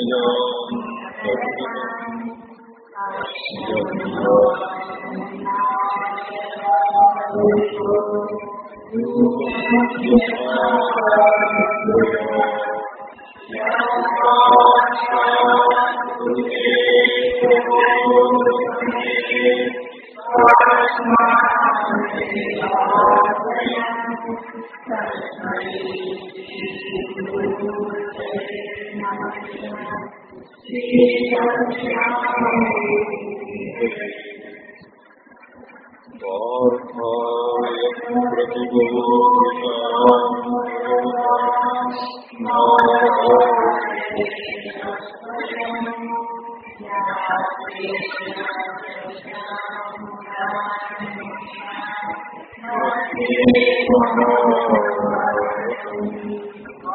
Yo Thank you. के लिए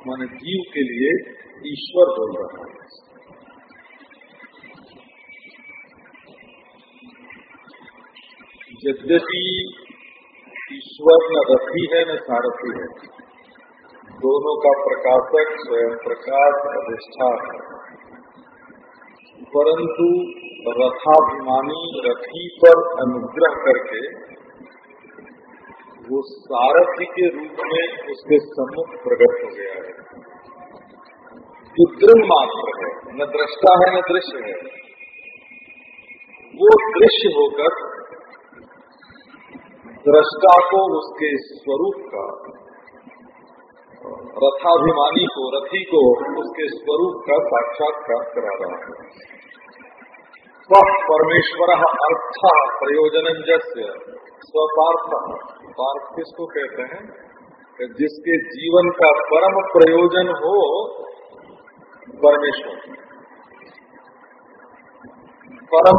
मान जीव के लिए ईश्वर बोल रहा है। यद्यपि ईश्वर न रथी है, न सारथी है, दोनों का प्रकाशक स्वयं प्रकाश अधिष्ठा है। परंतु रथाभिमानी रथी पर अनुग्रह करके वो सारथी के रूप में उसके सम्मुख प्रकट हो गया है। दृढ़ मात्र है, न दृष्टा है, न दृश्य है, वो दृश्य होकर दृष्टा को उसके स्वरूप का, रथाभिमानी को, रथी को उसके स्वरूप का साक्षात्कार करा रहा है। वह परमेश्वर अर्थ प्रयोजन जस्य स्वपार्थ। पार्थ किसको कहते हैं? जिसके जीवन का परम प्रयोजन हो परमेश्वर। परम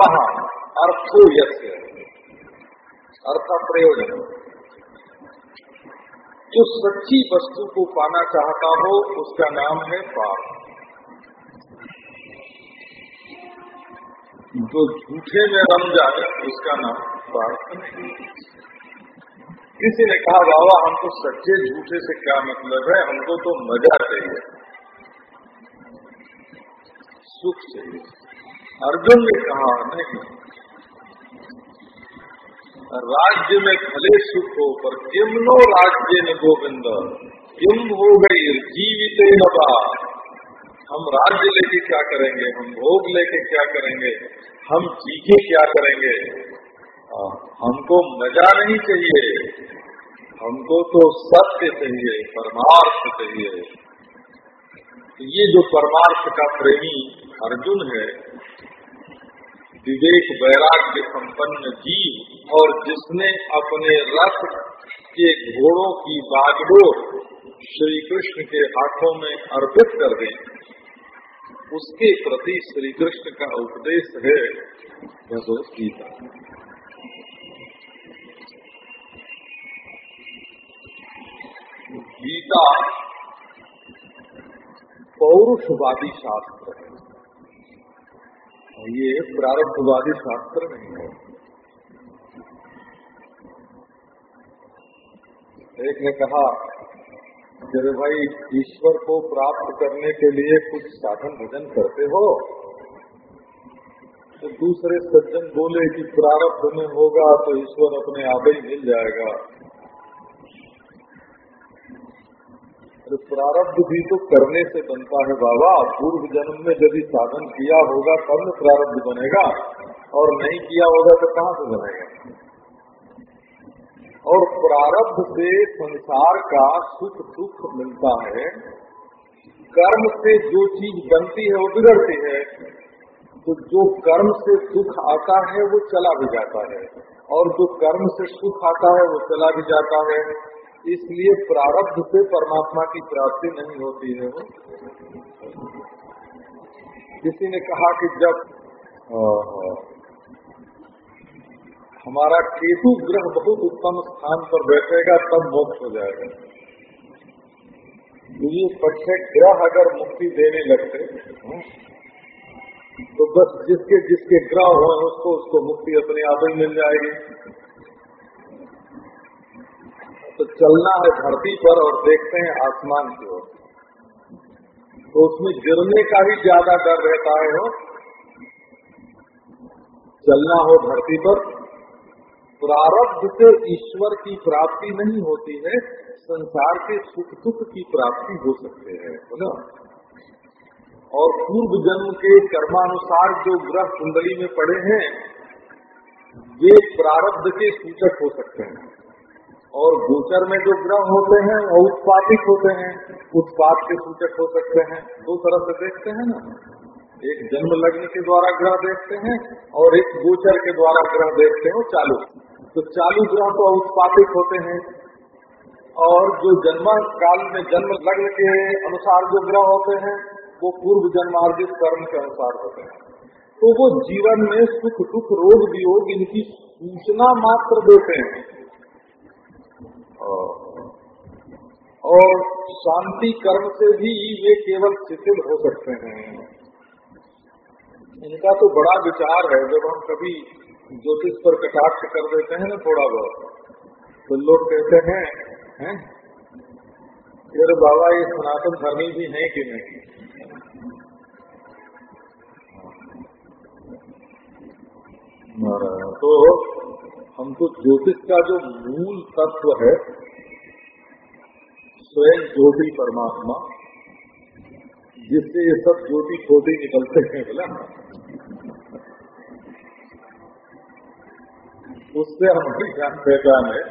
अर्थो यस्य। अर्थ प्रयोजन। जो सच्ची वस्तु को पाना चाहता हो, उसका नाम है पार्थ। जो झूठे में रम जाए, उसका नाम किसी ने कहा, बाबा, हमको सच्चे झूठे से क्या मतलब है? हमको तो मज़ा चाहिए। सुख चाहिए। अर्जुन ने कहा, नहीं। राज्य में भले सुख हो, पर किम नो राज्य न गोविंद। किम हो गई, जीवित नबा हम राज्य लेके क्या करेंगे? हम भोग लेके क्या करेंगे? हम जीके क्या करेंगे? हमको मज़ा नहीं चाहिए। हमको तो सत्य चाहिए, परमार्थ चाहिए। ये जो परमार्थ का प्रेमी अर्जुन है, विवेक वैराग्य संपन्न जीव, और जिसने अपने रथ के घोड़ों की बागडोर श्री कृष्ण के हाथों में अर्पित कर दी, उसके प्रति श्री कृष्ण का उपदेश है, भगवत गीता। गीता पौरुषवादी शास्त्र है। ये प्रारब्धवादी शास्त्र नहीं है। एक ने कहा जब भाई, ईश्वर को प्राप्त करने के लिए कुछ साधन भजन करते हो? तो दूसरे सज्जन बोले कि प्रारब्ध में होगा तो ईश्वर अपने आप ही मिल जाएगा। तो प्रारब्ध भी तो करने से बनता है बाबा। पूर्व जन्म में यदि साधन किया होगा, तब न प्रारब्ध बनेगा। और नहीं किया होगा तो कहाँ से बनेगा? और प्रारब्ध से संसार का सुख दुख मिलता है। कर्म से जो चीज़ बनती है, वो बिगड़ती है। तो जो कर्म से सुख आता है, वो चला भी जाता है। और जो कर्म से सुख आता है, वो चला भी जाता है। इसलिए प्रारब्ध से परमात्मा की प्राप्ति नहीं होती है किसी ने कहा कि जब हमारा केतु ग्रह बहुत उत्तम स्थान पर बैठेगा, तब मोक्ष हो जाएगा। तो ये पक्षे ग्रह अगर मुक्ति देने लगते तो बस जिसके जिसके ग्रह हो, उसको उसको मुक्ति अपने आप ही मिल जाएगी। तो चलना है धरती पर और देखते हैं आसमान की ओर। तो उसमें गिरने का ही ज़्यादा डर रहता है, हो। चलना हो धरती पर। प्रारब्ध से ईश्वर की प्राप्ति नहीं होती है, संसार के सुख दुख की प्राप्ति हो सकते हैं बोला और पूर्व जन्म के कर्मानुसार जो ग्रह कुंडली में पड़े हैं वे प्रारब्ध के सूचक हो सकते हैं। और गोचर में जो ग्रह होते हैं, वो उत्पादित होते हैं। उत्पाद के सूचक हो सकते हैं। दो तरह से देखते हैं ना। एक जन्म लग्न के द्वारा ग्रह देखते हैं और एक गोचर के द्वारा ग्रह देखते हैं चालू। तो चालू ग्रह तो उत्पादित होते हैं। और जो जन्म काल में जन्म लग्न के अनुसार जो ग्रह होते हैं वो पूर्व जन्मार्जित कर्म के अनुसार होते हैं। तो वो जीवन में सुख दुख रोग वियोग इनकी सूचना मात्र देते हैं। और शांति कर्म से भी वे केवल शिथिल हो सकते हैं। इनका तो बड़ा विचार है, जब हम कभी ज्योतिष पर कटाक्ष कर देते हैं ना थोड़ा बहुत तो लोग कहते हैं हैं? अरे बाबा, ये सनातन धर्मी भी है कि नहीं? तो हमको तो ज्योतिष का जो मूल तत्व है, स्वयं ज्योति परमात्मा, जिससे ये सब ज्योति खोटी निकलते हैं, बोला। उससे हमारी जान पहचान है।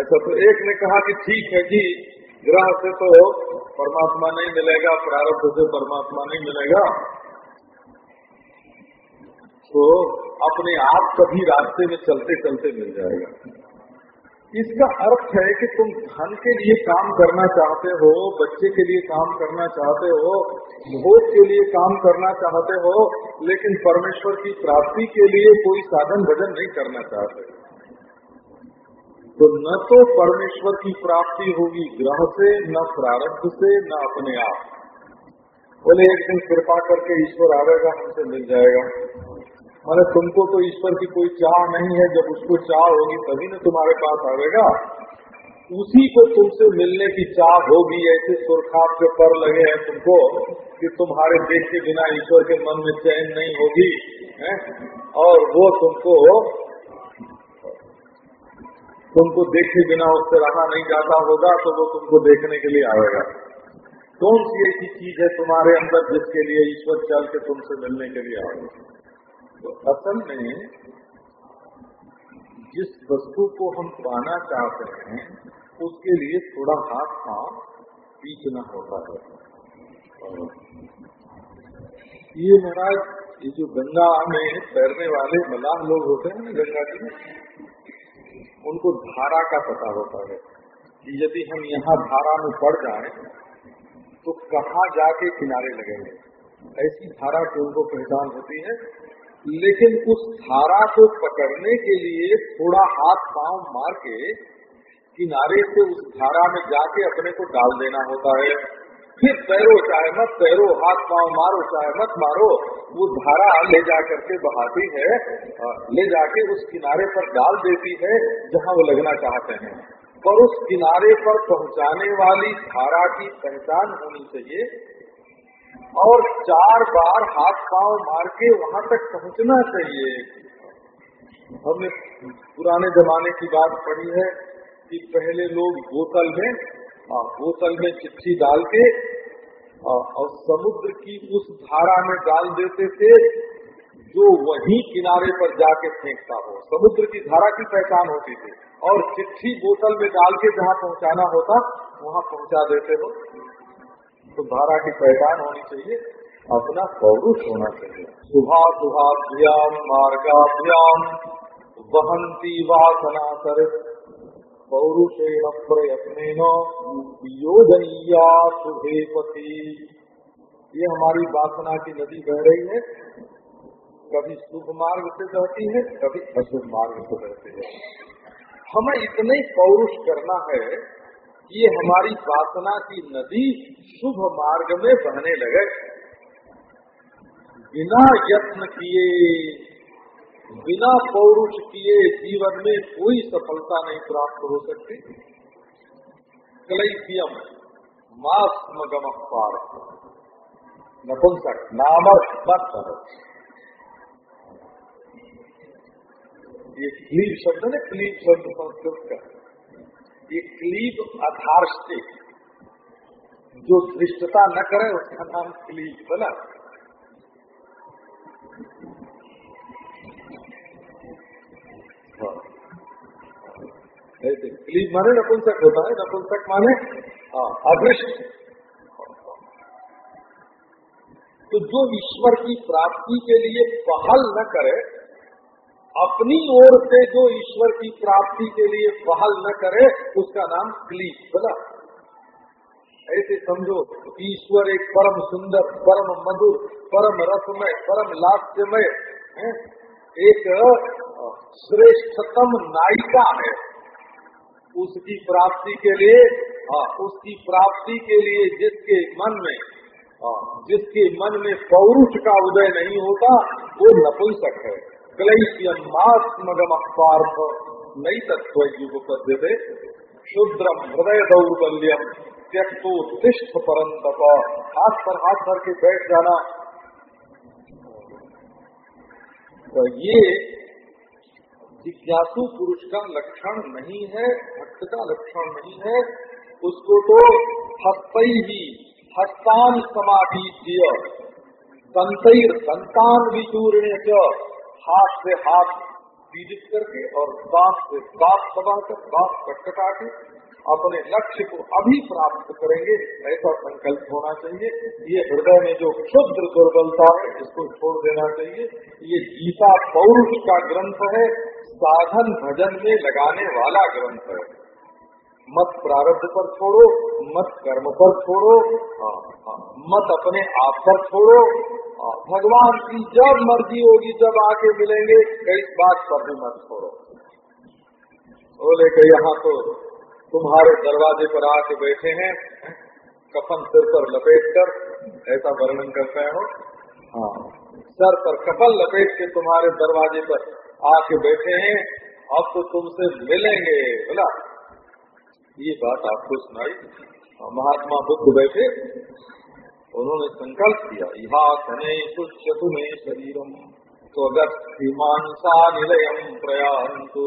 ऐसा तो एक ने कहा कि ठीक है जी ग्रह से तो परमात्मा नहीं मिलेगा, प्रारब्ध से परमात्मा नहीं मिलेगा। तो अपने आप कभी रास्ते में चलते चलते मिल जाएगा। इसका अर्थ है कि तुम धन के लिए काम करना चाहते हो, बच्चे के लिए काम करना चाहते हो भोग के लिए काम करना चाहते हो, लेकिन परमेश्वर की प्राप्ति के लिए कोई साधन भजन नहीं करना चाहते। तो न तो परमेश्वर की प्राप्ति होगी ग्रह से, न प्रारब्ध से, न अपने आप। बोले, एक दिन कृपा करके ईश्वर आवेगा, हमसे मिल जाएगा। माने तुमको तो ईश्वर की कोई चाह नहीं है, जब उसको चाह होगी तभी ना तुम्हारे पास आवेगा। उसी को तुमसे मिलने की चाह होगी, ऐसे सुरखाप के पर लगे हैं तुमको, कि तुम्हारे देश के बिना ईश्वर के मन में चैन नहीं होगी, है? और वो तुमको तुमको देखे बिना उससे रहा नहीं जाता होगा तो वो तुमको देखने के लिए आएगा। कौन सी ऐसी चीज़ है तुम्हारे अंदर जिसके लिए ईश्वर चल के तुमसे मिलने के लिए आएगा तो असल में जिस वस्तु को हम पाना चाहते हैं, उसके लिए थोड़ा हाथ पाँव बीचना होता है। ये महाराज, ये जो गंगा में तैरने वाले मलाह लोग होते हैं ना गंगा जी में उनको धारा का पता होता है कि यदि हम यहाँ धारा में पड़ जाए तो कहाँ जाके किनारे लगेंगे ऐसी धारा की उनको पहचान होती है। लेकिन उस धारा को पकड़ने के लिए थोड़ा हाथ पाँव मार के किनारे से उस धारा में जाके अपने को डाल देना होता है। फिर तैरो चाहे मत तैरो, हाथ पाँव मारो चाहे मत मारो। वो धारा ले जा करके बहाती है ले जाके उस किनारे पर डाल देती है, जहाँ वो लगना चाहते हैं। पर उस किनारे पर पहुँचाने वाली धारा की पहचान होनी चाहिए और चार बार हाथ पाँव मार के वहाँ तक पहुँचना चाहिए। हमने पुराने जमाने की बात पढ़ी है कि पहले लोग बोतल में बोतल में चिट्ठी डाल के और समुद्र की उस धारा में डाल देते थे, जो वही किनारे पर जाके फेंकता हो। समुद्र की धारा की पहचान होती थी। और चिट्ठी बोतल में डाल के जहाँ पहुँचाना होता, वहाँ पहुँचा देते हो। तो धारा की पहचान होनी चाहिए, अपना पौरुष होना चाहिए। सुहा, सुहाभ्याम, मार्गाभ्याम, वहंती वासना कर पौरुषेण प्रयत्न योजनीया शुभे पति ये हमारी वासना की नदी बह रही है। कभी शुभ मार्ग से बहती है, कभी अशुभ मार्ग से बहती है। हमें इतने पौरुष करना है कि ये हमारी वासना की नदी शुभ मार्ग में बहने लगे। बिना यत्न किए बिना पौरुष किए जीवन में कोई सफलता नहीं प्राप्त हो सकती। क्लैसियम मास्मगम पार। नपुंसक नामक ये क्लीब शब्द है क्लीब शब्द संस्कृत का ये क्लीब से जो श्रेष्ठता न करे उसका नाम क्लीब बना। ऐसे। क्लीब माने नपुंसक होता है, नपुंसक माने अदृष्ट तो जो ईश्वर की प्राप्ति के लिए पहल न करे, अपनी ओर से जो ईश्वर की प्राप्ति के लिए पहल न करे, उसका नाम क्लीब बोला। ऐसे समझो, ईश्वर एक परम सुंदर, परम मधुर, परम रसमय, परम लास्यमय एक श्रेष्ठतम नायिका है। उसकी प्राप्ति के लिए हाँ उसकी प्राप्ति के लिए जिसके मन में हाँ जिसके मन में पौरुष का उदय नहीं होता, वो नपुंसक है। क्लैश्यमात्मगम पार्थ नई तत्व युग पद्य शुद्रम हृदय दौर्बल्यम त्यक्तो तिष्ठ परंतप हाथ पर हाथ भर के बैठ जाना। तो ये जिज्ञासु पुरुष का लक्षण नहीं है, भक्त का लक्षण नहीं है, उसको तो हस्तई ही हस्तान समाधि संतर संतान विचूर्ण हाथ से हाथ पीड़ित करके और बाप से दांत दबा कर दांत कटकटा के अपने लक्ष्य को अभी प्राप्त करेंगे ऐसा संकल्प होना चाहिए। ये हृदय में जो क्षुद्र दुर्बलता है इसको छोड़ देना चाहिए। ये गीता पौरुष का ग्रंथ है साधन भजन में लगाने वाला ग्रंथ है। मत प्रारब्ध पर छोड़ो मत कर्म पर छोड़ो हाँ, हाँ, मत अपने आप पर छोड़ो। हाँ, भगवान की जब मर्ज़ी होगी जब आके मिलेंगे इस बात पर भी मत छोड़ो। बोले कि यहाँ तो तुम्हारे दरवाजे पर आके बैठे हैं, कफन सिर पर लपेट कर, ऐसा वर्णन करते हो? हाँ। सर पर कफल लपेट के तुम्हारे दरवाजे पर आके बैठे हैं, अब तो तुमसे मिलेंगे, बोला। ये बात आपको सुनाई। महात्मा बुद्ध बैठे। उन्होंने संकल्प किया यहाँ तुष्य तुम्हें शरीरम स्वगतिमानसा निलयम प्रयांतु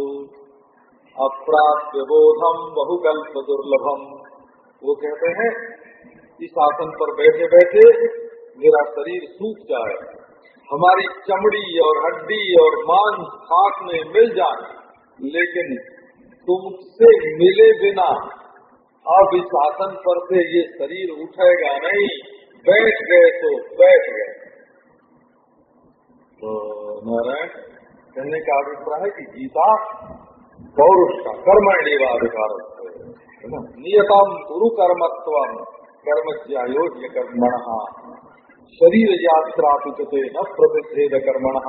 अप्राप्य बोधम बहुकल्प दुर्लभम वो कहते हैं, इस आसन पर बैठे बैठे मेरा शरीर सूख जाए, हमारी चमड़ी और हड्डी और मांस खाक में मिल जाए, लेकिन तुमसे मिले बिना अब इस आसन पर से ये शरीर उठेगा नहीं, बैठ गए तो बैठ गए। तो नारायण, कहने का अभिप्राय है कि गीता पौरुष का कर्मण्यवाधिकार नियतम गुरु कर्मत्व कर्म ज्यायोग्य कर्मण शरीर यात्रा पिछते न प्रतिषेध कर्मण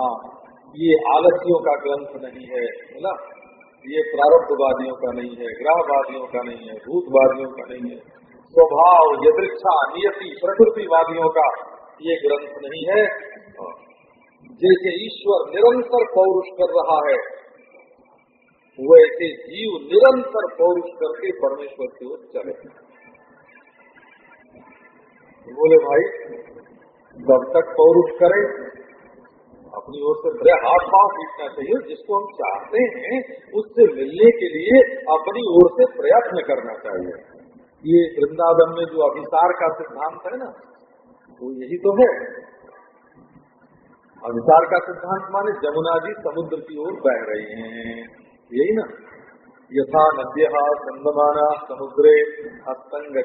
ये आलस्यों का ग्रंथ नहीं है ना? ये प्रारब्धवादियों का नहीं है ग्रहवादियों का नहीं है, भूतवादियों का नहीं है। स्वभाव यदृक्षा नियति, प्रकृतिवादियों का ये ग्रंथ नहीं है। जैसे ईश्वर निरंतर पौरुष कर रहा है वैसे जीव निरंतर पौरुष करके परमेश्वर की ओर चले। बोले, भाई, जब तक पौरुष करें, अपनी ओर से बड़े हाथ पाँव पीटना चाहिए। जिसको हम चाहते हैं, उससे मिलने के लिए अपनी ओर से प्रयत्न करना चाहिए। ये वृंदावन में जो अभिसार का सिद्धांत है ना, वो यही तो है। अभिसार का सिद्धांत माने जमुना जी समुद्र की ओर बह रही हैं। यही ना यथा नद्य चंदमाना समुद्रे हस्तंग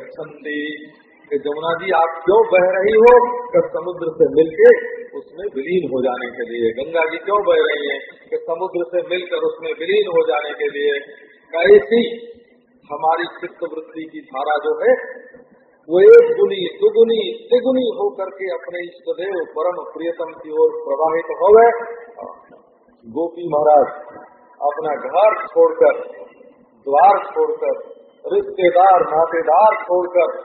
जमुना जी, आप क्यों बह रही हो? कि समुद्र से मिलके उसमें विलीन हो जाने के लिए। गंगा जी क्यों बह रही हैं? कि समुद्र से मिलकर उसमें विलीन हो जाने के लिए। कैसी हमारी चित्त वृत्ति की धारा जो है, वो एक गुनी, दुगुनी, तिगुनी होकर के अपने इष्ट देव परम प्रियतम की ओर प्रवाहित हो गए गोपी महाराज अपना घर छोड़कर, द्वार छोड़कर, रिश्तेदार, नातेदार छोड़कर,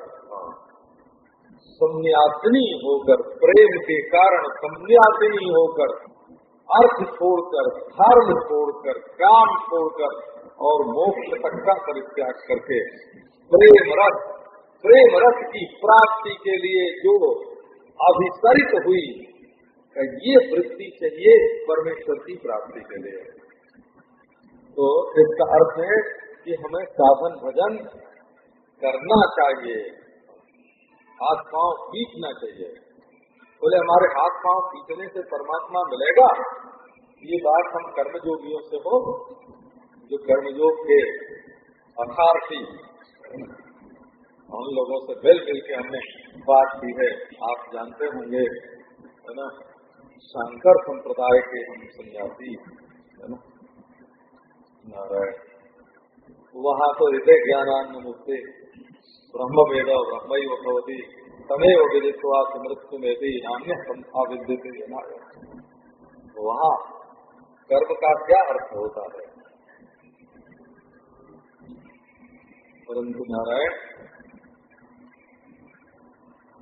सम्यासिनी होकर, प्रेम के कारण सम्यासिनी होकर, अर्थ छोड़कर, धर्म छोड़कर, काम छोड़कर और मोक्ष तक का परित्याग करके, प्रेम रस प्रेम रस की प्राप्ति के लिए जो अभिसरित हुई ये वृत्ति चाहिए परमेश्वर की प्राप्ति के लिए। तो इसका अर्थ है कि हमें साधन भजन करना चाहिए। हाथ पाँव पीटना चाहिए। बोले, हमारे हाथ पाँव पीटने से परमात्मा मिलेगा? ये बात हम कर्मयोगियों से हो, जो कर्मयोग के अथार्थी। उन लोगों से मिल मिल के हमने बात की है। आप जानते होंगे, है ना? शंकर संप्रदाय के हम सन्यासी है ना? नारायण। वहाँ तो हृदय ज्ञानान्न मुक्ति ब्रह्म वेद ब्रह्म भवती, तमेव विदित्वा मृत्यु में भी नान्य संस्था विद्युत वहाँ कर्म का क्या अर्थ होता है। परंतु नारायण,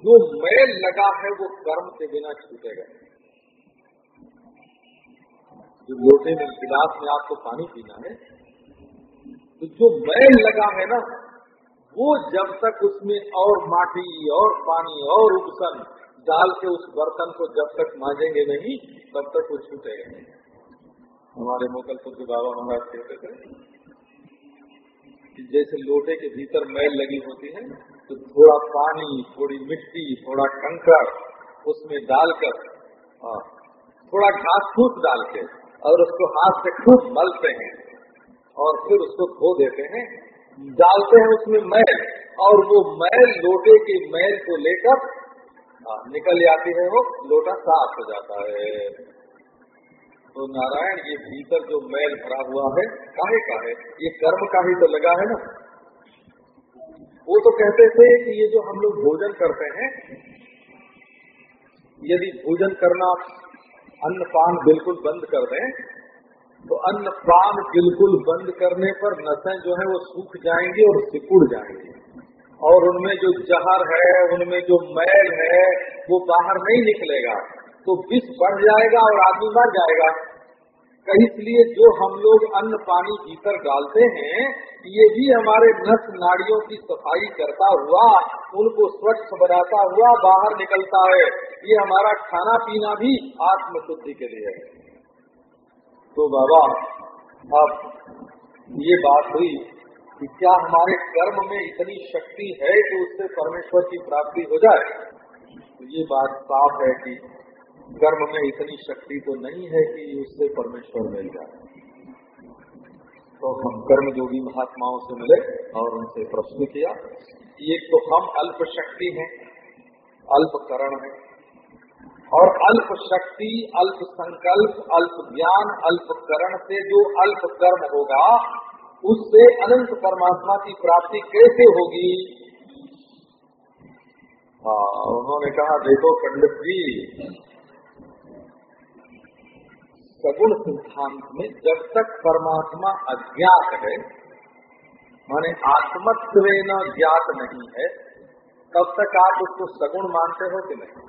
जो मैल लगा है वो कर्म के बिना छूटेगा। जो लोटे में गिलास में आपको पानी पीना है तो जो मैल लगा है ना वो जब तक उसमें और माटी और पानी और उपसन डाल के उस बर्तन को जब तक मांजेंगे नहीं तब तक वो छूटेगा नहीं हमारे मोकलपुर के बाबा महाराज कहते थे कि जैसे लोटे के भीतर मैल लगी होती है तो थोड़ा पानी थोड़ी मिट्टी थोड़ा कंकड़ उसमें डालकर हाँ, थोड़ा घास फूस डाल के और उसको हाथ से खूब मलते हैं और फिर उसको धो देते हैं। डालते हैं उसमें मैल और वो मैल, लोटे के मैल को लेकर निकल जाती है वो, लोटा साफ़ हो जाता है। तो नारायण, ये भीतर जो मैल भरा हुआ है, काहे का है? ये कर्म का ही तो लगा है ना। वो तो कहते थे कि ये जो हम लोग भोजन करते हैं, यदि भोजन करना अन्न पान बिल्कुल बंद कर दें तो अन्न पान बिल्कुल बंद करने पर नसें जो है वो सूख जाएँगी और सिकुड़ जाएँगी। और उनमें जो जहर है, उनमें जो मैल है, वो बाहर नहीं निकलेगा। तो विष बढ़ जाएगा और आदमी मर जाएगा। इसलिए जो हम लोग अन्न पानी भीतर डालते हैं, ये भी हमारे नस नाड़ियों की सफ़ाई करता हुआ उनको स्वच्छ बनाता हुआ बाहर निकलता है। ये हमारा खाना पीना भी आत्म शुद्धि के लिए है। तो बाबा, अब ये बात हुई कि क्या हमारे कर्म में इतनी शक्ति है कि उससे परमेश्वर की प्राप्ति हो जाए? तो ये बात साफ़ है कि कर्म में इतनी शक्ति तो नहीं है कि उससे परमेश्वर मिल जाए। तो हम कर्म योगी महात्माओं से मिले और उनसे प्रश्न किया एक तो हम अल्प शक्ति हैं, अल्प करण है और अल्प शक्ति, अल्प संकल्प, अल्प ज्ञान, अल्प करण से जो अल्प कर्म होगा, उससे अनंत परमात्मा की प्राप्ति कैसे होगी? हाँ उन्होंने कहा, देखो पंडित जी सगुण सिद्धांत में जब तक परमात्मा अज्ञात है, माने आत्मत्व न ज्ञात नहीं है, तब तक आप उसको सगुण मानते हो कि नहीं?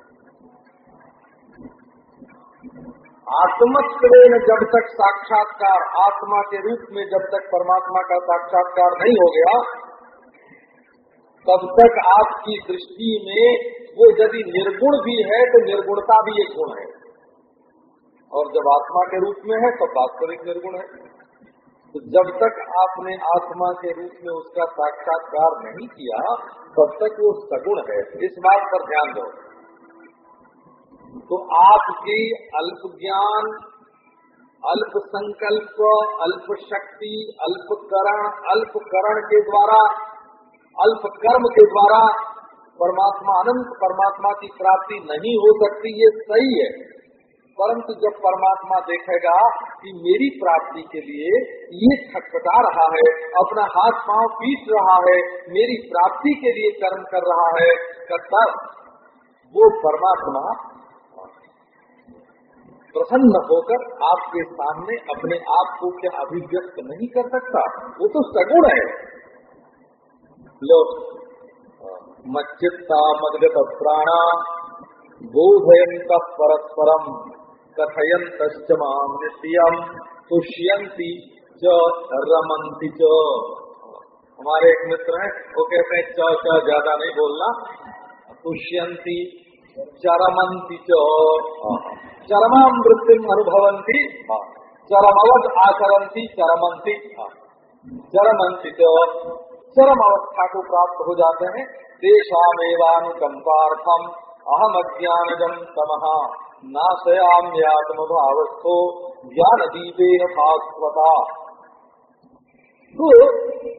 आत्मत्व जब तक साक्षात्कार, आत्मा के रूप में जब तक परमात्मा का साक्षात्कार नहीं हो गया, तब तक आपकी दृष्टि में वो यदि निर्गुण भी है तो निर्गुणता भी एक गुण है। और जब आत्मा के रूप में है, तब वास्तविक निर्गुण है। तो जब तक आपने आत्मा के रूप में उसका साक्षात्कार नहीं किया, तब तक वो सगुण है। इस बात पर ध्यान दो। तो आपकी अल्प ज्ञान, अल्प संकल्प, अल्प शक्ति, अल्प करण अल्प करण के द्वारा, अल्प कर्म के द्वारा परमात्मा अनंत परमात्मा की प्राप्ति नहीं हो सकती, ये सही है। परंतु जब परमात्मा देखेगा कि मेरी प्राप्ति के लिए ये छटपटा रहा है, अपना हाथ पाँव पीट रहा है, मेरी प्राप्ति के लिए कर्म कर रहा है तब वो परमात्मा प्रसन्न होकर आपके सामने अपने आप को क्या अभिव्यक्त नहीं कर सकता? वो तो सगुण है। लो। मच्चित्ता मदगत प्राणा बोधयंत परस्परम। कथयंत माम तुष्यंती च रमंती च। हमारे एक मित्र हैं, वो कहते हैं, च च, ज़्यादा नहीं बोलना। तुष्यंती चरमंती च। चरमाम वृत्ति अनुभवंती चरमवद आचरंती चरमंती चरमंती तो चरम अवस्था को प्राप्त हो जाते हैं देशामेवानुकंपार्थम अहम अज्ञानजम तमहा नाशयाम्यात्म भावस्थो ज्ञान दीपेन भास्वता तो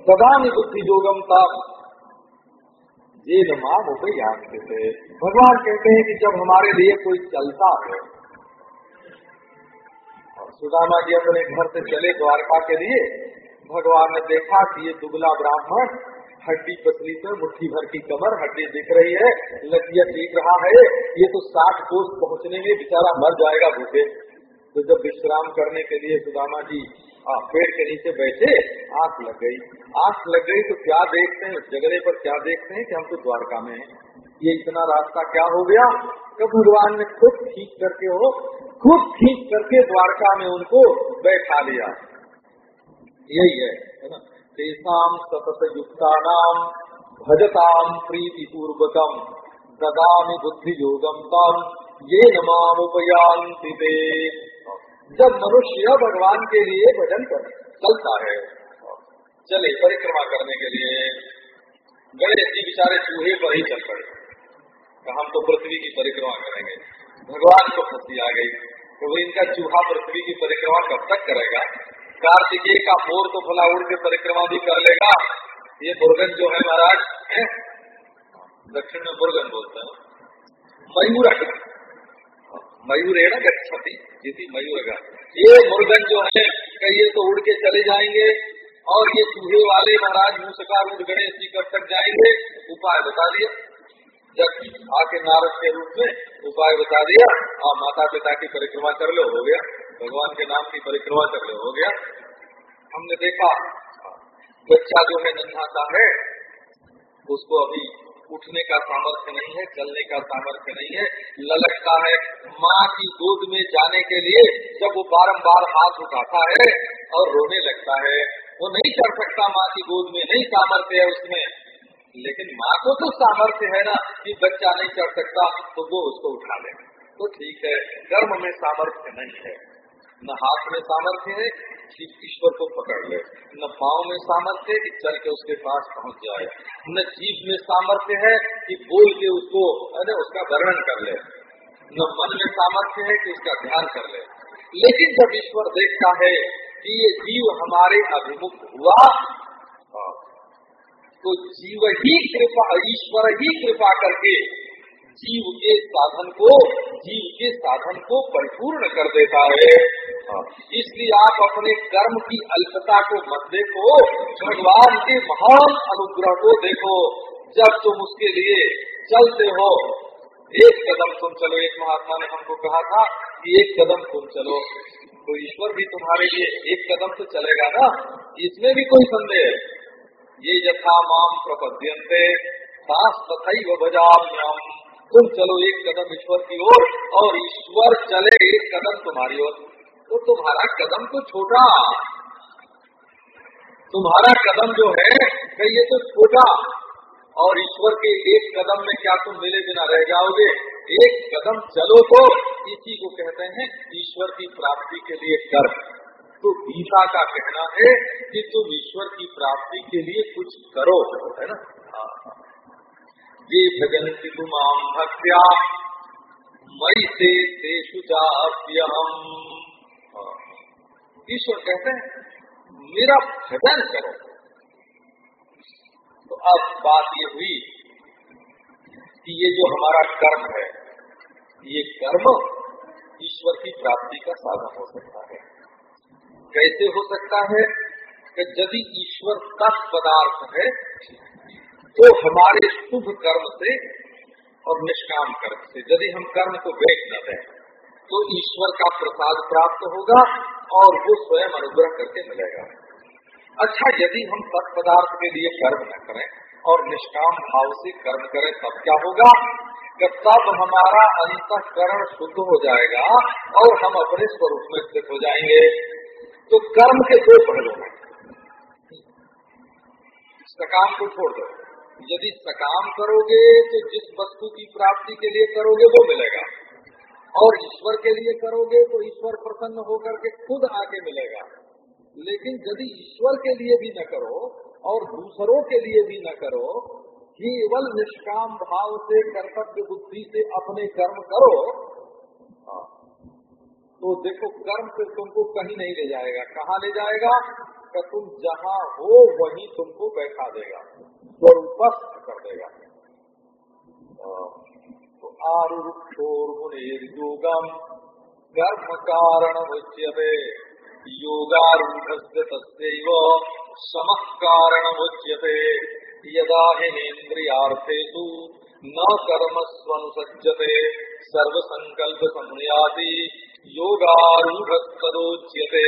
ददानी बुद्धि योगम तक ये माम उपयांत थे भगवान कहते हैं कि जब हमारे लिए कोई चलता है, और सुदामा जी अपने घर से चले द्वारका के लिए, भगवान ने देखा कि ये दुबला ब्राह्मण हड्डी पतली से मुट्ठी भर की कमर, हड्डी दिख रही है लकिया दिख रहा है, ये तो साठ कोस पहुँचने में बेचारा मर जाएगा भूखे। तो जब विश्राम करने के लिए सुदामा जी पेड़ के नीचे बैठे, आँख लग गई। आँख लग गई तो क्या देखते हैं जगड़े पर क्या देखते हैं कि हम तो द्वारका में हैं। ये इतना रास्ता क्या हो गया? कब भगवान ने खुद ठीक करके हो खुद ठीक करके द्वारका में उनको बैठा लिया। यही है ना? तेसाम सतत युक्ता नाम भजताम प्रीति पूर्वकम ददामी बुद्धि योगम तम ये नमाम जब मनुष्य भगवान के लिए भजन कर, चलता है, चले परिक्रमा करने के लिए गणेश जी बेचारे चूहे पर ही चल पड़े। हम तो पृथ्वी की परिक्रमा करेंगे। भगवान को हँसी आ गई। तो वो इनका चूहा पृथ्वी की परिक्रमा कब तक करेगा? कार्तिकेय का मोर तो भला उड़ के परिक्रमा भी कर लेगा। ये मुर्गन जो है महाराज दक्षिण में मुर्गन बोलते हैं। मयूर मयूर है ना गति जिसी मयूर का ये मुर्गन जो है कहिए तो उड़ के चले जाएँगे और ये चूहे वाले महाराज मूसका रूढ़ गणेश जी कब तक जाएँगे। उपाय बता दिया। जब आके नारद के रूप में उपाय बता दिया, और माता पिता की परिक्रमा कर लो, हो गया। भगवान के नाम की परिक्रमा कर लो, हो गया। हमने देखा बच्चा जो है नन्हाता है, उसको अभी उठने का सामर्थ्य नहीं है, चलने का सामर्थ्य नहीं है। ललकता है, माँ की गोद में जाने के लिए जब वो बारंबार हाथ उठाता है, और रोने लगता है। वो नहीं कर सकता माँ की गोद में, नहीं सामर्थ्य है उसमें। लेकिन माँ को तो सामर्थ्य है ना कि बच्चा नहीं चढ़ सकता तो वो उसको उठा ले। तो ठीक है कर्म में सामर्थ्य नहीं है। न हाथ में सामर्थ्य है कि ईश्वर को पकड़ ले। न पाँव में सामर्थ्य है कि चल के उसके पास पहुँच जाए। न जीव में सामर्थ्य है कि बोल के उसको, अरे, उसका वर्णन कर ले। न मन में सामर्थ्य है कि उसका ध्यान कर ले। लेकिन जब ईश्वर देखता है कि ये जीव हमारे अभिमुख हुआ तो जीव ही कृपा, ईश्वर ही कृपा करके जीव के साधन को, जीव के साधन को परिपूर्ण कर देता है। इसलिए आप अपने कर्म की अल्पता को मत देखो, भगवान के महान अनुग्रह को देखो। जब तुम उसके लिए चलते हो, एक कदम तुम चलो। एक महात्मा ने हमको कहा था कि एक कदम तुम चलो। तो ईश्वर भी तुम्हारे लिए एक कदम तो चलेगा ना? इसमें भी कोई संदेह ये यथा माम प्रपद्यंते सास तथा तुम चलो एक कदम ईश्वर की ओर, और ईश्वर चले एक कदम तुम्हारी ओर। तो तुम्हारा कदम तो छोटा। तुम्हारा कदम जो है ये तो छोटा। और ईश्वर के एक कदम में क्या तुम मिले बिना रह जाओगे? एक कदम चलो तो इसी को कहते हैं ईश्वर की प्राप्ति के लिए कर्म। तो गीता का कहना है कि तुम ईश्वर की प्राप्ति के लिए कुछ करो, है ना? ये तुम आम भक्त्या मई से हम ईश्वर कहते हैं मेरा भजन करो। तो अब बात ये हुई कि ये जो हमारा कर्म है, ये कर्म ईश्वर की प्राप्ति का साधन हो सकता है। कैसे हो सकता है कि यदि ईश्वर तत्पदार्थ है तो हमारे शुभ कर्म से और निष्काम कर्म से, यदि हम कर्म को वेग न दें तो ईश्वर का प्रसाद प्राप्त होगा और वो स्वयं अनुग्रह करके मिलेगा। अच्छा यदि हम तत्पदार्थ के लिए कर्म न करें और निष्काम भाव से कर्म करें, तब क्या होगा? कि तब हमारा अंतकरण शुद्ध हो जाएगा और हम अपने स्वरूप में स्थित हो जाएँगे। तो कर्म के दो पहलू हैं। सकाम को छोड़ दो। यदि सकाम करोगे तो जिस वस्तु की प्राप्ति के लिए करोगे वो मिलेगा। और ईश्वर के लिए करोगे तो ईश्वर प्रसन्न होकर के खुद आके मिलेगा। लेकिन यदि ईश्वर के लिए भी न करो और दूसरों के लिए भी न करो केवल निष्काम भाव से कर्तव्य बुद्धि से अपने कर्म करो हाँ, तो देखो, कर्म से तुमको कहीं नहीं ले जाएगा। कहाँ ले जाएगा? कि तुम जहाँ हो, वहीं तुमको बैठा देगा। स्वरूपस्थ कर देगा। तो आरुक्षोर मुनिर्योगम कर्म कारण उच्यते योगारूढ़ तस्व समः कारणमुच्यते यदा हिनेन्द्रियार्थेषु न कर्मस्वनुसज्जते सर्वसङ्कल्प संयाति योगारूढस्तदोच्यते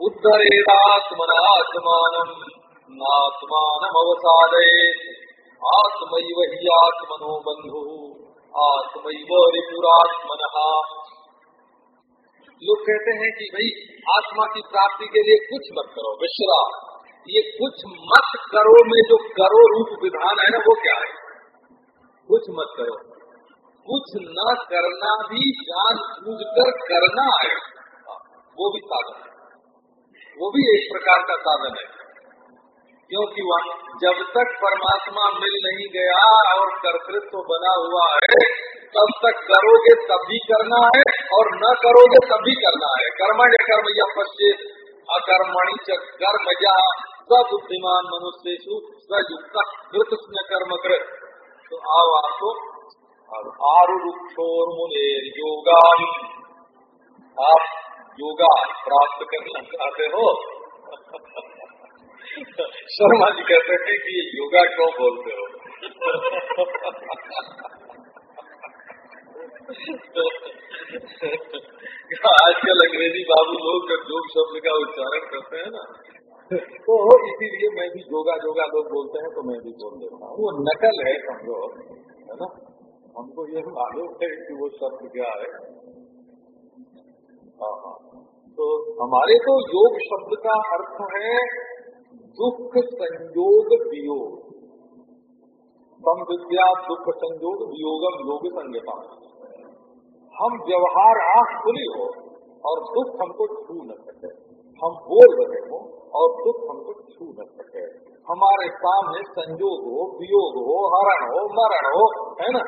उद्धरेदात्मनात्मानम् नात्मानमवसादयेत् आत्मैव हि आत्मनो बन्धुः, आत्मैव रिपुरात्मनः लोग कहते हैं कि भाई, आत्मा की प्राप्ति के लिए कुछ मत करो विश्राम ये कुछ मत करो में जो करो रूप विधान है ना, वो क्या है? कुछ मत करो। कुछ न करना भी जान बूझ कर करना है। वो भी साधन है। वो भी एक प्रकार का साधन है। क्योंकि वह जब तक परमात्मा मिल नहीं गया और कर्तृत्व बना हुआ है, तब तक करोगे तब भी करना है और न करोगे तब भी करना है। कर्मण्य कर्म या पश्चिम अकर्मणि कर्म या बुद्धिमान मनुष्य सयुक्त कृत कर्म कृत। तो आओ आपको और आरु आरुक्षोर मुनेर योगान आप योगा प्राप्त करना चाहते हो? शर्मा जी कहते थे कि योगा क्यों बोलते हो? आजकल अंग्रेज़ी बाबू लोग जब योग शब्द का उच्चारण करते हैं ना तो इसीलिए मैं भी जोगा जोगा लोग बोलते हैं तो मैं भी बोल देता हूँ। वो नकल है समझो, है ना? हमको ये मालूम है कि वो शब्द क्या है। हाँ हाँ। तो हमारे तो योग शब्द का अर्थ है दुख संयोग वियोग। सम विद्या दुख संयोग वियोगम योग संज्ञा हम व्यवहार आँख खुली हो और दुख हमको छू न सके। हम बोल रहे हो और दुख हमको छू न सके। हमारे सामने संयोग हो, वियोग हो, हरण हो, मरण हो, है ना?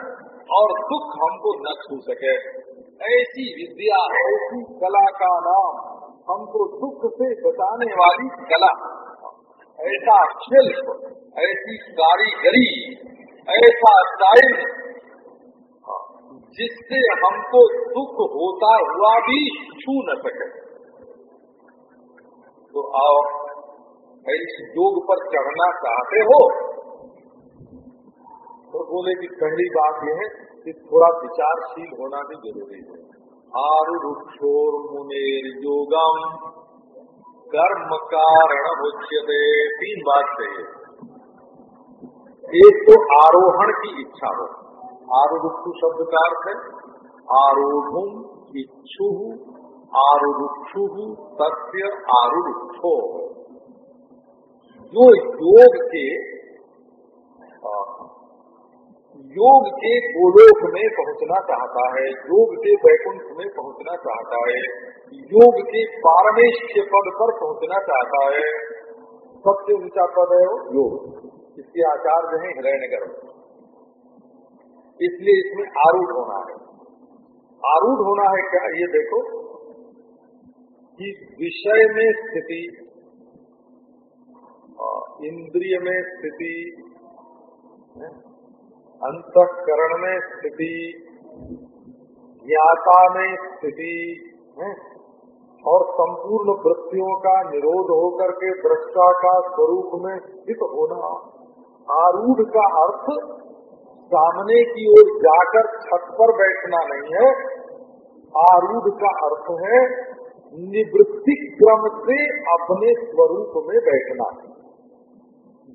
और दुख हमको न छू सके। ऐसी विद्या ऐसी कला का नाम हमको दुख से बचाने वाली कला। ऐसा शिल्प ऐसी कारीगरी ऐसा टाइम जिससे हमको दुख होता हुआ भी छू न सके। तो आओ इस योग पर चढ़ना चाहते हो? तो बोले कि पहली बात यह है कि थोड़ा विचारशील होना भी ज़रूरी है। आरुक्षोर मुनेर योगम कर्म कारण उच्यते। तीन बात चाहिए एक तो आरोहण की इच्छा हो। आरुक्षु शब्द का अर्थ है, आरोढ़ इच्छु आरुक्षु सत्य आरुक्षो जो योग के योग के गोलोक में पहुँचना चाहता है, योग के वैकुंठ में पहुँचना चाहता है, योग के पारमेश के पद पर पहुँचना चाहता है। सबसे ऊँचा पद है वो योग। इसके आचार्य है हृदय इसलिए इसमें आरूढ़ होना है। आरूढ़ होना है क्या? ये देखो कि विषय में स्थिति इंद्रिय में स्थिति अंतकरण में स्थिति, ज्ञाता में स्थिति, है? और संपूर्ण वृत्तियों का निरोध होकर के दृष्टा का स्वरूप में स्थित होना, आरूढ़ का अर्थ सामने की ओर जाकर छत पर बैठना नहीं है। आरूढ़ का अर्थ है निवृत्ति क्रम से अपने स्वरूप में बैठना।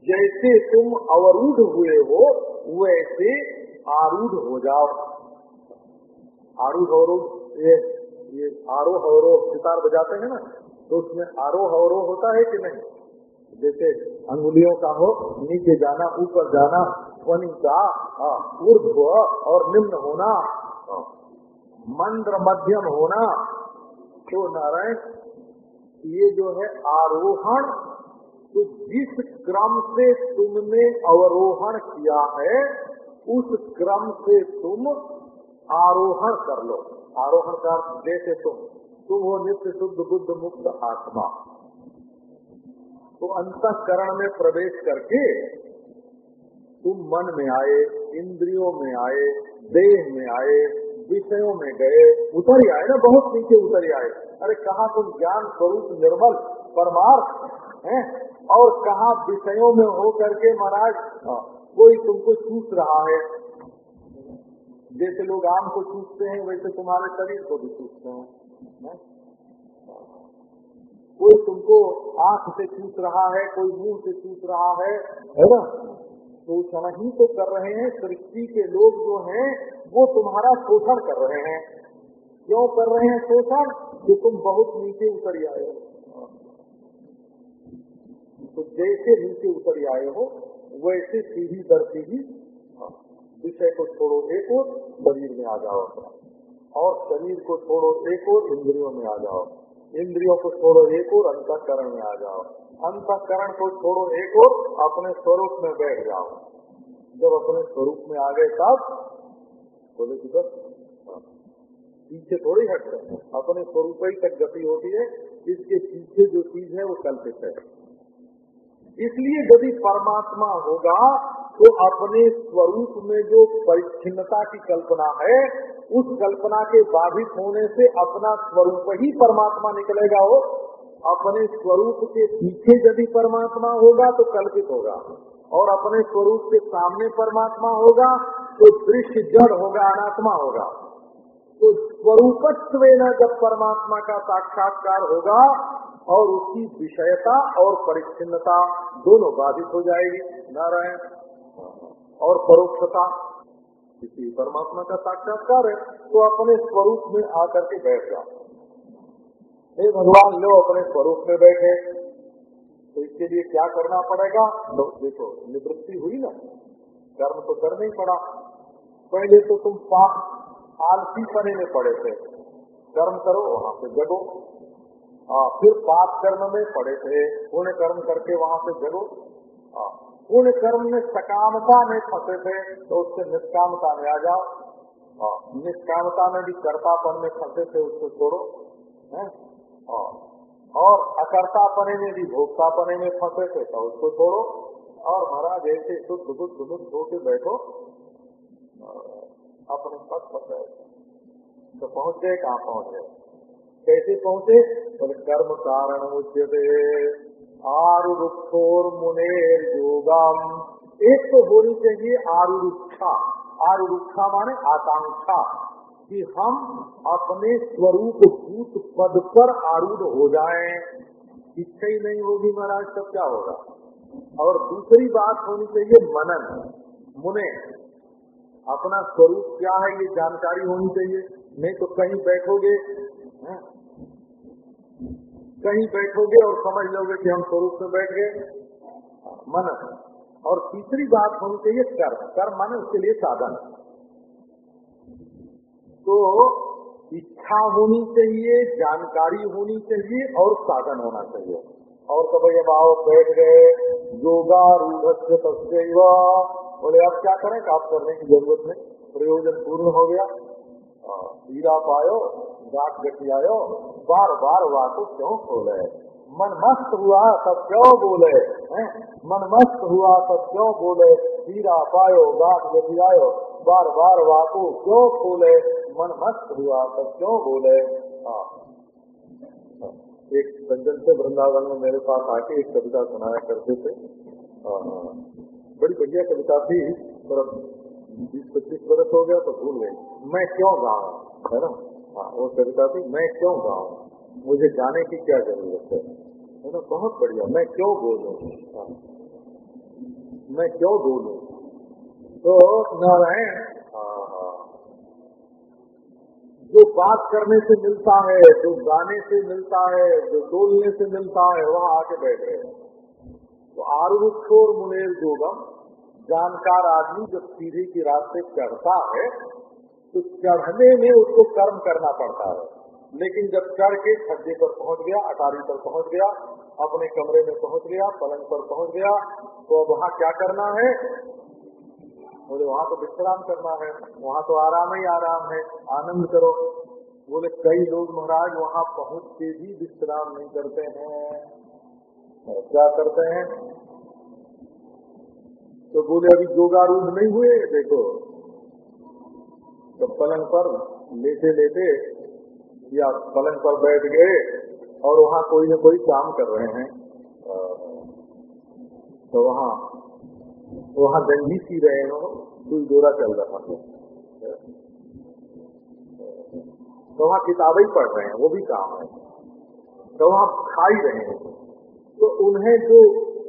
जैसे तुम अवरूढ़ हुए हो, वैसे आरूढ़ हो जाओ। आरूढ़ ये ये आरोह अवरोह सितार बजाते हैं ना तो उसमें आरोह अवरोह होता है कि नहीं? जैसे अंगुलियों का हो, नीचे जाना, ऊपर जाना, ध्वनि का ऊर्ध्व और निम्न होना मंद्र मध्यम होना। तो नारायण? ये जो है आरोहण तो जिस क्रम से तुमने अवरोहण किया है, उस क्रम से तुम आरोहण कर लो। आरोहण का जैसे तुम तुम हो नित्य शुद्ध, बुद्ध मुक्त आत्मा। तो अंतकरण में प्रवेश करके तुम मन में आए, इंद्रियों में आए, देह में आए, विषयों में गए, उतर ही आए ना, बहुत नीचे उतर ही आए। अरे कहा तुम ज्ञान स्वरूप निर्मल, परमार्थ हैं और कहा विषयों में हो करके महाराज कोई तुमको चूस रहा है? जैसे लोग आम को चूसते हैं वैसे तुम्हारे शरीर को भी चूसते हैं कोई तुमको आँख से चूस रहा है कोई मुँह से चूस रहा है है ना? तो ही तो कर रहे हैं सृष्टि के लोग जो हैं वो तुम्हारा शोषण कर रहे हैं। क्यों कर रहे हैं शोषण? कि तुम बहुत नीचे उतर आए हो। तो जैसे नीचे उतर आए हो, वैसे सीढ़ी दर सीढ़ी विषय को छोड़ो, एक और शरीर में आ जाओ और शरीर को छोड़ो, एक और इंद्रियों में आ जाओ। इंद्रियों को छोड़ो, एक और अंतकरण में आ जाओ। अंतकरण को छोड़ो, एक और अपने स्वरूप में बैठ जाओ। जब अपने स्वरूप में आ गए तब, बोले कि बस पीछे थोड़ी हटते हैं। अपने स्वरूप ही तक गति होती है, इसके पीछे जो चीज़ है वो कल्पित है। इसलिए यदि परमात्मा होगा तो अपने स्वरूप में जो परिच्छिता की कल्पना है, उस कल्पना के बाधित होने से अपना स्वरूप ही परमात्मा निकलेगा हो अपने स्वरूप के पीछे यदि परमात्मा होगा तो कल्पित होगा। और अपने स्वरूप के सामने परमात्मा होगा तो दृश्य जड़ होगा, अनात्मा होगा। तो स्वरूपत्व जब परमात्मा का साक्षात्कार होगा और उसकी विषयता और परिच्छिता दोनों बाधित हो जाएगी। नारायण और परोक्षता, किसी परमात्मा का साक्षात्कार है तो अपने स्वरूप में आकर के बैठ जाओ। हे भगवान, लो अपने स्वरूप में बैठे। तो इसके लिए क्या करना पड़ेगा? तो देखो, निवृत्ति हुई ना? कर्म तो करना ही पड़ा। पहले तो तुम पाप, आलसी पने में पड़े थे। कर्म करो, वहाँ से जगो। आ, फिर पाप कर्म में पड़े थे। पुण्य कर्म करके वहाँ से आ, पुण्य कर्म में सकामता में फंसे थे तो उससे निष्कामता में आ जाओ। निष्कामता में भी कर्तापन में फंसे थे उसको छोड़ो। है? और अकर्तापने में भी भोक्तापने में फंसे थे तो उसको छोड़ो। और महाराज ऐसे शुद्ध बुद्ध बुद्ध होके बैठो। अपने पद फंसे तो पहुँच गए कहाँ पहुँच? गए कैसे पहुँचे? बोले, कर्म कारण उच्चते आरुक्षोर मुनेर योगम। एक तो होनी चाहिए आरुक्षा आरुक्षा माने आकांक्षा। कि हम अपने स्वरूप भूत पद पर आरूढ़ हो जाएँ। इच्छा ही नहीं होगी महाराज, तब क्या होगा? और दूसरी बात होनी चाहिए मनन, मुने। अपना स्वरूप क्या है, ये जानकारी होनी चाहिए। नहीं तो कहीं बैठोगे कहीं बैठोगे और समझ लोगे कि हम स्वरूप में बैठ गए। मन। और तीसरी बात होनी चाहिए कर्म। कर्म माने उसके लिए साधन। तो इच्छा होनी चाहिए, जानकारी होनी चाहिए और साधन होना चाहिए। और तो भाई अब आओ बैठ गए योगा रूढ़ बोले, अब क्या करें? आप करने की ज़रूरत नहीं। प्रयोजन पूर्ण हो गया। हीरा पायो गाठ गटियायो बार बार वाको क्यों खोले? मन मस्त हुआ तब क्यों बोले? हैं? मन मस्त हुआ तब क्यों बोले? हीरा पायो गाठ आयो बार बार वापो क्यों खोले? मन मस्त हुआ तो क्यों बोले? हाँ। एक संजन से वृंदावन में मेरे पास आके एक कविता सुनाया करते थे। हाँ, हाँ। बड़ी बढ़िया कविता थी। पर बीस पच्चीस बरस हो गया तो भूल गई मैं क्यों गाऊं? है ना? हाँ वो कविता थी मैं क्यों गाऊं मुझे गाने की क्या ज़रूरत है है ना बहुत बढ़िया मैं क्यों बोलूँ हाँ। मैं क्यों बोलूँ तो नारायण हाँ, हाँ। जो बात करने से मिलता है जो गाने से मिलता है जो बोलने से मिलता है वहाँ आके बैठ गए तो आरुक्षोर मुनेर जोगम जानकार आदमी जब सीढ़ी के रास्ते चढ़ता है तो चढ़ने में उसको कर्म करना पड़ता है। लेकिन जब चढ़ के खड्डे पर पहुँच गया, अटारी पर पहुँच गया, अपने कमरे में पहुँच गया, पलंग पर पहुँच गया तो अब वहाँ क्या करना है? बोले, वहाँ तो विश्राम करना है, वहाँ तो आराम ही आराम है, आनंद करो। बोले, कई लोग महाराज वहाँ पहुँच के भी विश्राम नहीं करते हैं। क्या करते हैं? तो बोले, अभी योगारूढ़ नहीं हुए, देखो तो पलंग पर लेटे लेटे या पलंग पर बैठ गए और वहाँ कोई न कोई काम कर रहे हैं। तो वहाँ वहाँ गंजी सी रहे हो कोई डोरा चल रहा है। तो वहाँ किताबें पढ़ रहे हैं, वो भी काम है। तो वहाँ खा ही रहे हैं। तो उन्हें जो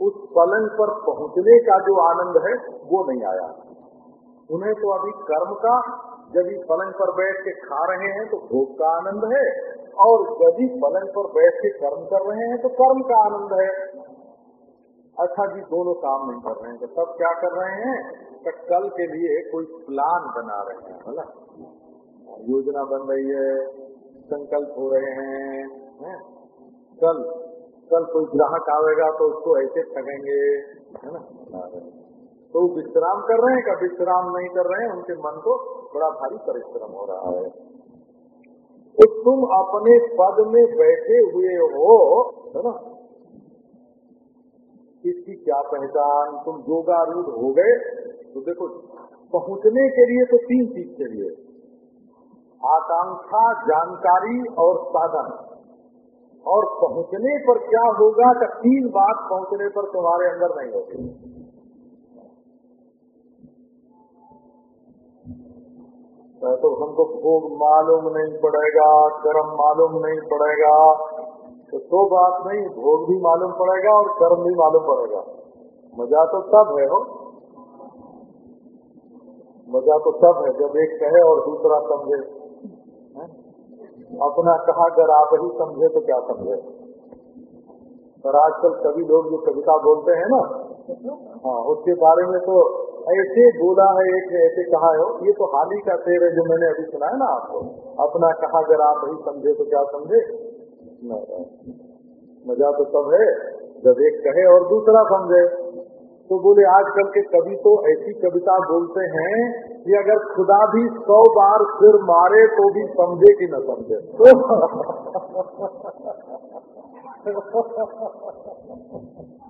उस पलंग पर पहुँचने का जो आनंद है, वो नहीं आया। उन्हें तो अभी कर्म का जब पलंग पर बैठ के खा रहे हैं तो भोग का आनंद है, और जब पलंग पर बैठ के कर्म कर रहे हैं तो कर्म का आनंद है। अच्छा जी, दोनों काम नहीं कर रहे हैं तो सब क्या कर रहे हैं तो कल के लिए कोई प्लान बना रहे हैं, है ना? योजना बन रही है, संकल्प हो रहे हैं, है? कल कल कोई ग्राहक आवेगा तो उसको ऐसे ठगेंगे, है ना? तो विश्राम कर रहे हैं, का विश्राम नहीं कर रहे हैं, उनके मन को बड़ा भारी परिश्रम हो रहा है। तो तुम अपने पद में बैठे हुए हो, है ना? इसकी क्या पहचान? तुम योगारूढ़ हो गए। तो देखो, पहुँचने के लिए तो तीन चीज़ चाहिए। आकांक्षा, जानकारी और साधन। और पहुँचने पर क्या होगा, कि तीन बात पहुँचने पर तुम्हारे अंदर नहीं होगी तो हमको भोग मालूम नहीं पड़ेगा, कर्म मालूम नहीं पड़ेगा। तो तो बात नहीं, भोग भी मालूम पड़ेगा और कर्म भी मालूम पड़ेगा। मज़ा तो सब है, हो। मज़ा तो सब है, जब एक कहे और दूसरा समझे। अपना कहा अगर आप ही समझे तो क्या समझे? पर आजकल सभी लोग जो कविता बोलते हैं ना हाँ उसके बारे में तो ऐसे बोला है, एक ने ऐसे कहा है। ये तो हाल ही का शेर है जो मैंने अभी सुना है ना आपको। अपना कहा अगर आप ही समझे तो क्या समझे? मज़ा तो सब है, जब एक कहे और दूसरा समझे। तो बोले, आजकल के कवि तो ऐसी कविता बोलते हैं कि अगर खुदा भी सौ बार सिर मारे तो भी समझे कि न समझे। तो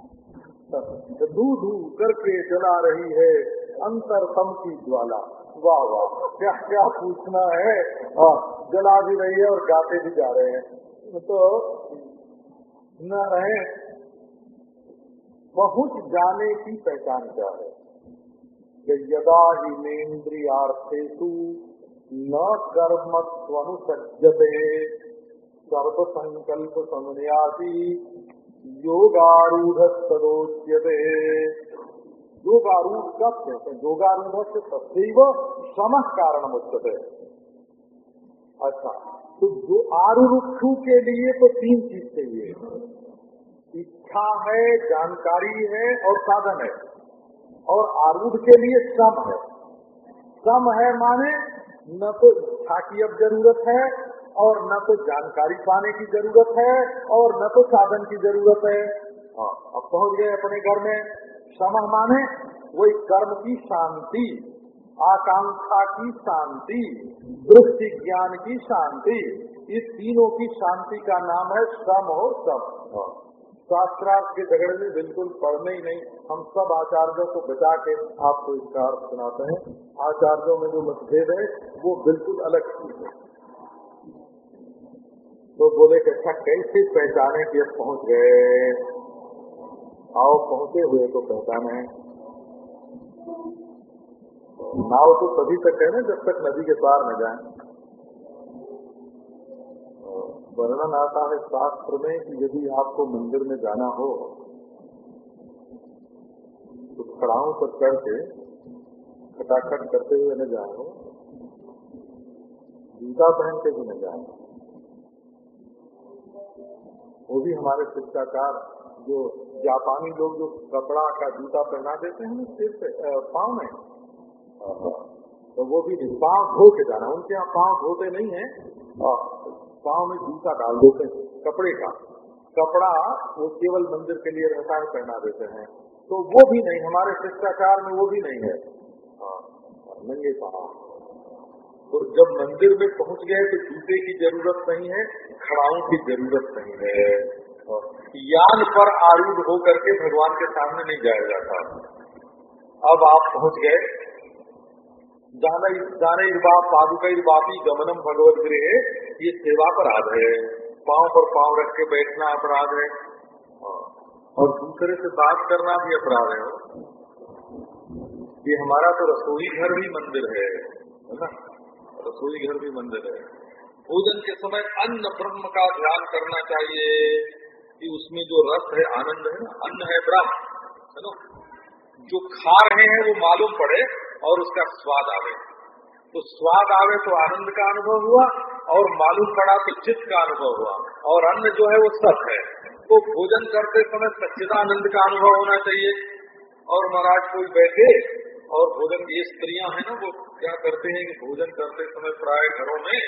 दू दू करके जला रही है अंतर सम की ज्वाला। वाह वाह क्या क्या पूछना है? आ, जला भी रही है और गाते भी जा रहे हैं। तो न पहुँच जाने की पहचान क्या है? यदा ही नेन्द्रियार्थेशु न कर्म स्वनुसजते सर्व संकल्प समन्यासी योगारूढ़ योगारूढ़ कहते हैं योगारूढ़ से तस्व सम कारण अच्छा तो जो आरुक्षु के लिए तो तीन चीज़ चाहिए। इच्छा है, जानकारी है और साधन है। और आरूढ़ के लिए सम है। सम है माने, न तो इच्छा की अब ज़रूरत है और न तो जानकारी पाने की ज़रूरत है और न तो साधन की ज़रूरत है। हाँ अब पहुँच गए अपने घर में। सम माने, वही कर्म की शांति, आकांक्षा की शांति, दृष्टि ज्ञान की शांति, इस तीनों की शांति का नाम है सम और सम। शास्त्रार्थ के झगड़े में बिल्कुल पढ़ने ही नहीं। हम सब आचार्यों को बचा के आपको इसका अर्थ सुनाते हैं। आचार्यों में जो मतभेद है, वो बिल्कुल अलग चीज़ है। तो बोले कि अच्छा कैसे पहचाने कि अब पहुँच गए? आओ, पहुँचे हुए को पहचाने। नाव तो तभी तक है ना, जब तक नदी के पार न जाए। वर्णन आता है शास्त्र में कि यदि आपको मंदिर में जाना हो तो खड़ाओं पर चढ़ के खटाखट करते हुए न जाओ, जूता पहन के भी न जाओ। वो भी हमारे शिष्टाचार जो जापानी लोग जो कपड़ा का जूता पहना देते हैं ना सिर से पाँव में। तो वो भी पाँव धो के जाना उनके यहाँ पाँव धोते नहीं है पाँव में जूता डाल देते हैं कपड़े का। कपड़ा वो केवल मंदिर के लिए रहता है पहना देते हैं। तो वो भी नहीं हमारे शिष्टाचार में वो भी नहीं है। नंगे पाँव। तो जब मंदिर में पहुँच गए तो जूते की ज़रूरत नहीं है, खड़ाओं की ज़रूरत नहीं है। यान पर आरूढ़ होकर के भगवान के सामने नहीं जाया जाता। अब आप पहुँच गए। जाने बाप पादुका बापी गमनम भगवत गृह, ये सेवा अपराध है। पाँव पर पाँव रख के बैठना अपराध है। और दूसरे से बात करना भी अपराध है। ये हमारा तो रसोई घर भी मंदिर है है ना? रसोई घर भी मंदिर है। भोजन के समय अन्न ब्रह्म का ध्यान करना चाहिए कि उसमें जो रस है, आनंद है ना? अन्न है ब्रह्म, है ना? जो खा रहे हैं वो मालूम पड़े और उसका स्वाद आवे। तो स्वाद आवे तो आनंद का अनुभव हुआ और मालूम पड़ा तो चित्त का अनुभव हुआ। और अन्न जो है वो सत है। तो भोजन करते समय सच्चिदानंद का अनुभव होना चाहिए। और महाराज कोई बैठे और भोजन, ये स्त्रियाँ हैं ना, वो क्या करते हैं कि भोजन करते समय प्राय घरों में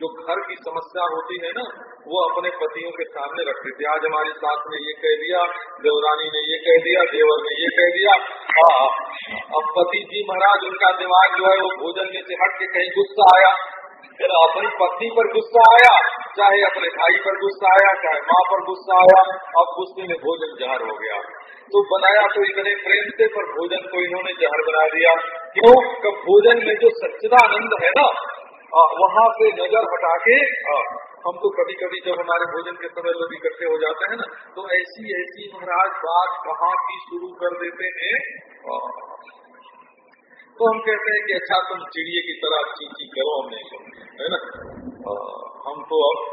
जो घर की समस्या होती है ना, वो अपने पतियों के सामने रखते थे आज हमारी सास ने ये कह दिया, देवरानी ने ये कह दिया, देवर ने ये कह दिया। हाँ अब पति जी महाराज, उनका दिमाग जो है वो भोजन में से हट के कहीं गुस्सा आया। अपनी पत्नी पर गुस्सा आया, चाहे अपने भाई पर गुस्सा आया, चाहे माँ पर गुस्सा आया, अब गुस्से में भोजन जहर हो गया। तो बनाया तो इतने प्रेम से, पर भोजन को इन्होंने जहर बना दिया। क्यों? भोजन में जो सच्चिदानंद है ना वहाँ से नज़र हटा के हम तो कभी कभी जब हमारे भोजन के समय लोग इकट्ठे हो जाते हैं ना तो ऐसी ऐसी महाराज बात कहाँ की शुरू कर देते हैं? तो हम कहते हैं कि अच्छा तुम चिड़िए की तरह चीची करो, हमने है ना? हम तो अब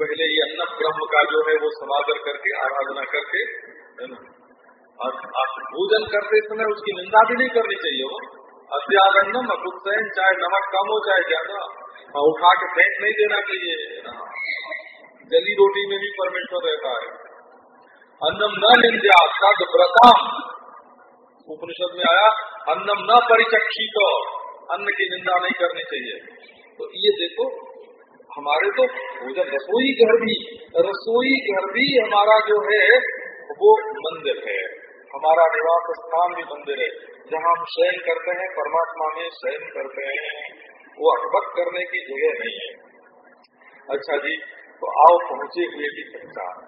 पहले ये अन्न ब्रह्म का जो है वो समादर करके, आराधना करके, है ना? भोजन करते समय उसकी निंदा भी नहीं करनी चाहिए वो। अत्यागन्नम अकुत्सैन चाहे नमक कम हो, चाहे ज़्यादा। उठा के फेंक नहीं देना चाहिए। जली रोटी में भी परमेश्वर रहता है। अन्नम न निंदा सद व्रतम। उपनिषद में आया, अन्नम न परिचक्षी तो अन्न की निंदा नहीं करनी चाहिए। तो ये देखो, हमारे तो भोजन, रसोई घर भी, रसोई घर भी हमारा जो है, वो मंदिर है। हमारा निवास स्थान भी मंदिर है, जहाँ हम शयन करते हैं, परमात्मा में शयन करते हैं। वो अकबक करने की जगह नहीं है। अच्छा जी तो आओ पहुँचे हुए की पहचान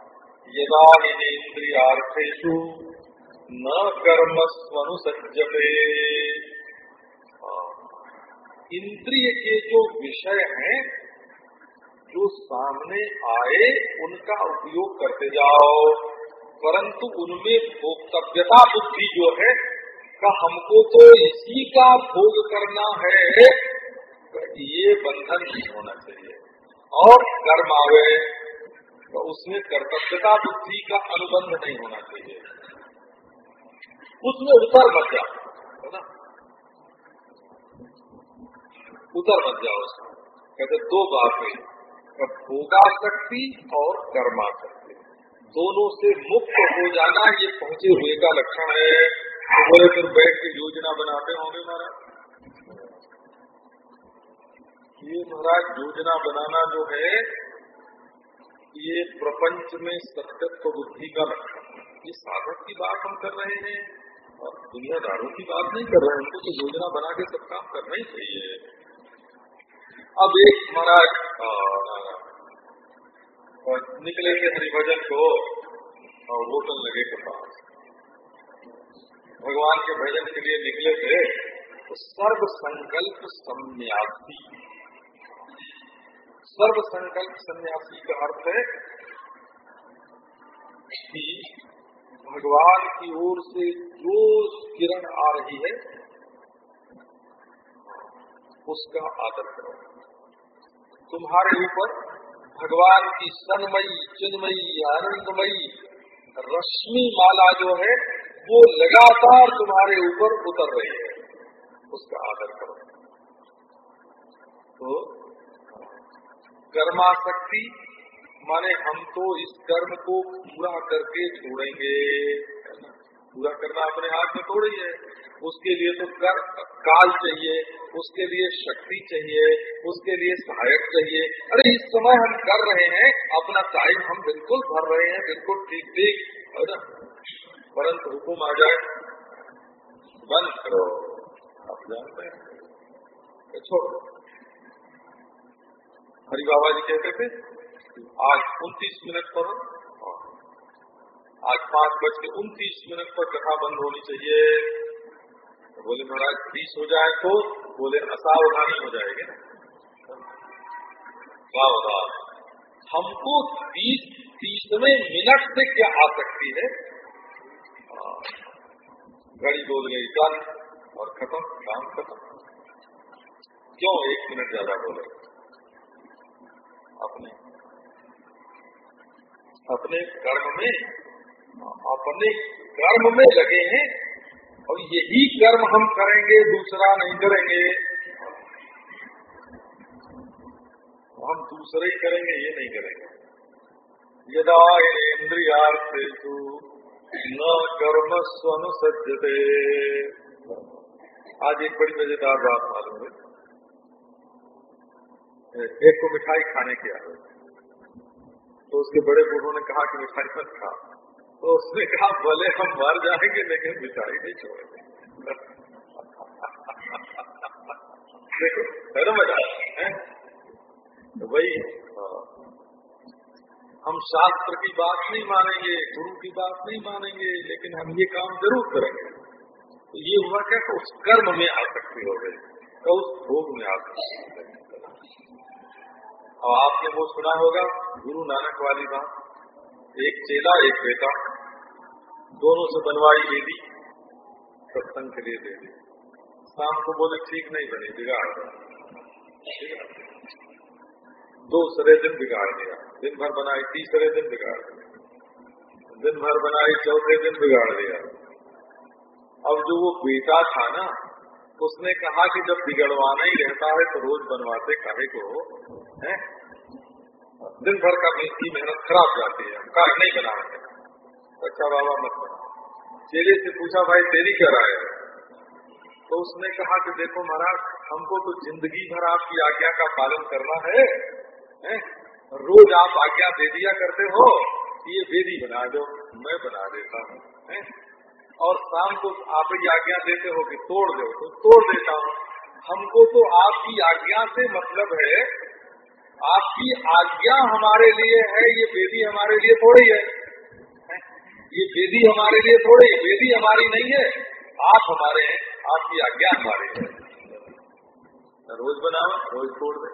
यदा इंद्रियार्थेशु न कर्म स्वनुसजते इंद्रिय के जो विषय हैं, जो सामने आए, उनका उपयोग करते जाओ। परंतु उनमें भोक्तव्यता बुद्धि जो है, का हमको तो इसी का भोग करना है, ये बंधन नहीं होना चाहिए। और कर्म आवे तो उसमें कर्तव्यता बुद्धि का अनुबंध नहीं होना चाहिए। उसमें उतर मत जाओ, है ना? उतर मत जाओ उसमें। कहते दो बातें भोगा शक्ति और कर्मा शक्ति दोनों से मुक्त हो जाना ये पहुँचे हुए का लक्षण है। तो बोले, फिर बैठ के योजना बनाते होंगे महाराज। ये महाराज, योजना बनाना जो है, ये प्रपंच में सत्यत्व बुद्धि का लक्षण ये साधक की बात हम कर रहे हैं, और दुनियादारों की बात नहीं कर रहे हैं। उनको तो योजना बना के सब काम करना ही चाहिए। अब एक महाराज निकले थे हरिभजन को और होटल लगे के पास। भगवान के भजन के लिए निकले थे तो सर्व संकल्प सन्यासी। सर्व संकल्प सन्यासी का अर्थ है कि भगवान की ओर से जो किरण आ रही है, उसका आदर करो। तुम्हारे ऊपर भगवान की सनमयी, चिन्मयी, आनंदमयी रश्मि माला जो है, वो लगातार तुम्हारे ऊपर उतर रही है। उसका आदर करो। तो कर्माशक्ति माने हम तो इस कर्म को पूरा करके छोड़ेंगे। पूरा करना अपने हाथ में थोड़ी है। उसके लिए तो कर, काल चाहिए, उसके लिए शक्ति चाहिए, उसके लिए सहायक चाहिए। अरे, इस समय हम कर रहे हैं, अपना टाइम हम बिल्कुल भर रहे हैं, बिल्कुल ठीक ठीक, है ना? परंतु हुकुम आ जाए। बंद करो। आप जानते हैं। छोड़ो। हरि बाबा जी कहते थे, आज उनतीस मिनट पर आज पाँच बज के उनतीस मिनट पर कथा बंद होनी चाहिए। बोले महाराज, बीस हो जाए तो बोले असावधानी हो जाएगी सावधान हमको तीस, तीसवें मिनट से क्या आ सकती है। घड़ी बोल गई कल और खत्म, काम खत्म। क्यों एक मिनट ज़्यादा बोले? अपने। अपने कर्म में अपने कर्म में लगे हैं और यही कर्म हम करेंगे, दूसरा नहीं करेंगे। हम दूसरे ही करेंगे, ये नहीं करेंगे। यदा इंद्रियार्थेषु न कर्म स्वनु सज्जते। आज एक बड़ी मज़ेदार बात मालूम है एक को मिठाई खाने की आदत। तो उसके बड़े बूढ़ों ने कहा कि मिठाई मत खा। तो उसने कहा, भले हम मर जाएँगे, लेकिन मिठाई नहीं छोड़ेंगे. देखो है ना मज़ा है? तो भाई हम शास्त्र की बात नहीं मानेंगे, गुरु की बात नहीं मानेंगे, लेकिन हम ये काम ज़रूर करेंगे। तो ये हुआ क्या तो उस कर्म में आसक्ति हो गई तो उस भोग में आसक्ति अब आपने वो सुना होगा, गुरु नानक वाली बात, एक चेला, एक बेटा। दोनों से बनवाई बेदी सत्संग के लिए दे दी। शाम को बोले, ठीक नहीं बनी, बिगाड़ गया दूसरे दिन बिगाड़ दिया। दिन भर बनाई, तीसरे दिन बिगाड़ दिया। दिन भर बनाई, चौथे दिन बिगाड़ दिया। अब जो वो बेटा था ना, उसने कहा कि जब बिगड़वाना ही रहता है तो रोज बनवाते काहे को, है? दिन भर का मेहनत खराब जाती है कहा नहीं बना अच्छा बाबा मत बना। चेले से पूछा भाई तेरी क्या राय है? तो उसने कहा कि देखो महाराज हमको तो ज़िंदगी भर आपकी आज्ञा का पालन करना है, है? रोज आप आज्ञा दे दिया करते हो ये वेदी बना दो मैं बना देता हूँ? और शाम को आप ही आज्ञा देते हो कि तोड़ दो तो तोड़ देता हूँ। हमको तो आपकी आज्ञा से मतलब है आपकी आज्ञा हमारे लिए है ये वेदी हमारे लिए थोड़ी है। ये वेदी हमारे लिए थोड़ी, वेदी हमारी नहीं है, आप हमारे हैं, आपकी आज्ञा हमारी है। रोज बनाओ, रोज छोड़ दे।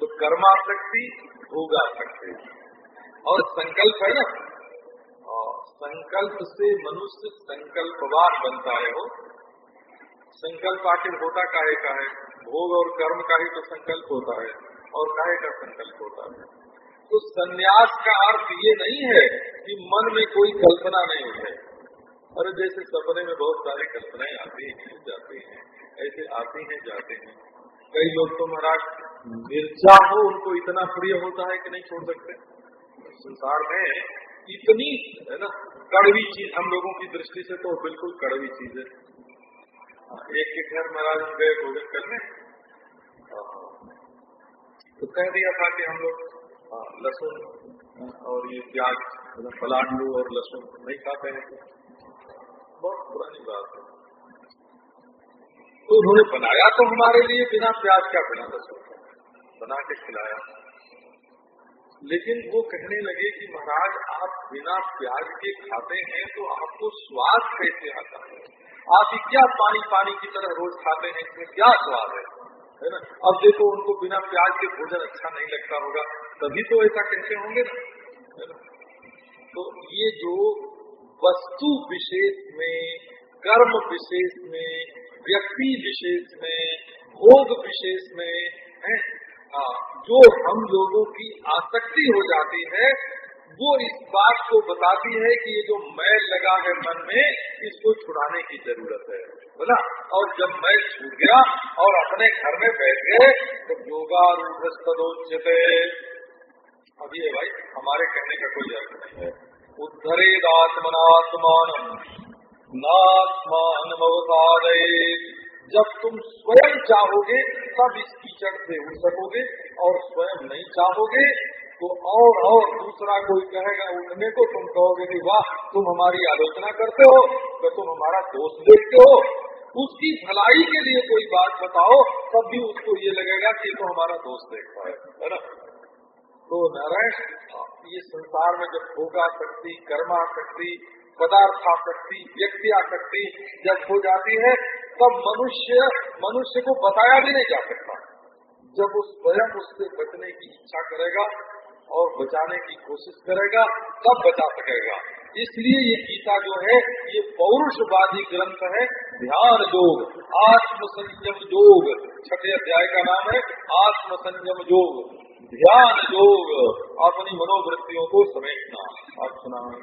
तो कर्माशक्ति होगा सकते और संकल्प है ना? और संकल्प से मनुष्य संकल्पवान बनता है हो संकल्प आखिर होता काहे का है? भोग और कर्म का ही तो संकल्प होता है, और काहे का संकल्प होता है? तो संन्यास का अर्थ ये नहीं है कि मन में कोई कल्पना नहीं उठे अरे जैसे सपने में बहुत सारी कल्पनाएँ आती हैं, जाती हैं, ऐसे आती हैं, जाते हैं। कई लोग तो महाराज मिर्चा हो, उनको इतना प्रिय होता है कि नहीं छोड़ सकते। संसार में इतनी, है ना, कड़वी चीज़, हम लोगों की दृष्टि से तो बिल्कुल कड़वी चीज़ है। एक के घर महाराज गए भोजन करने। तो कह दिया था कि हम लोग लहसुन और ये प्याज, पलांडू और लहसुन नहीं खाते हैं। बहुत पुरानी बात है। तो उन्होंने बनाया तो हमारे लिए बिना प्याज का, बिना लहसुन बना के खिलाया। लेकिन वो कहने लगे कि महाराज, आप बिना प्याज के खाते हैं तो आपको स्वाद कैसे आता है? आप क्या पानी पानी की तरह रोज खाते हैं? इसमें क्या स्वाद है? है ना? अब देखो उनको बिना प्याज के भोजन अच्छा नहीं लगता होगा तभी तो ऐसा कहते होंगे ना है ना? तो ये जो वस्तु विशेष में कर्म विशेष में व्यक्ति विशेष में भोग विशेष में है आ, जो हम लोगों की आसक्ति हो जाती है वो इस बात को बताती है कि ये जो मैल लगा है मन में इसको छुड़ाने की ज़रूरत है। बोला, और जब मैं छूट गया और अपने घर में बैठ गए तो योगा अभी भाई, हमारे कहने का कोई अर्थ नहीं है। उद्धरेदात्मनात्मान नात्मान जब तुम स्वयं चाहोगे, तब इस कीचड़ से उठ सकोगे, और स्वयं नहीं चाहोगे तो और और दूसरा कोई कहेगा उठने को तुम कहोगे कि, वाह, तुम हमारी आलोचना करते हो तो तुम हमारा दोस्त देखते हो। उसकी भलाई के लिए कोई बात बताओ, तब भी उसको ये लगेगा कि तो हमारा दोस्त देखता है। है ना? तो नारायण, ये संसार में जब भोगा शक्ति, कर्मा शक्ति पदार्थाशक्ति व्यक्तियाशक्ति जब हो जाती है, तब मनुष्य मनुष्य को बताया भी नहीं जा सकता। जब उस स्वयं उससे बचने की इच्छा करेगा और बचाने की कोशिश करेगा, तब बचा सकेगा। इसलिए ये गीता जो है, ये पौरुषवादी ग्रंथ है, ध्यान योग, आत्मसंयम योग। छठे अध्याय का नाम है आत्म संयम योग। ध्यान योग। अपनी मनोवृत्तियों को समेटना। सुना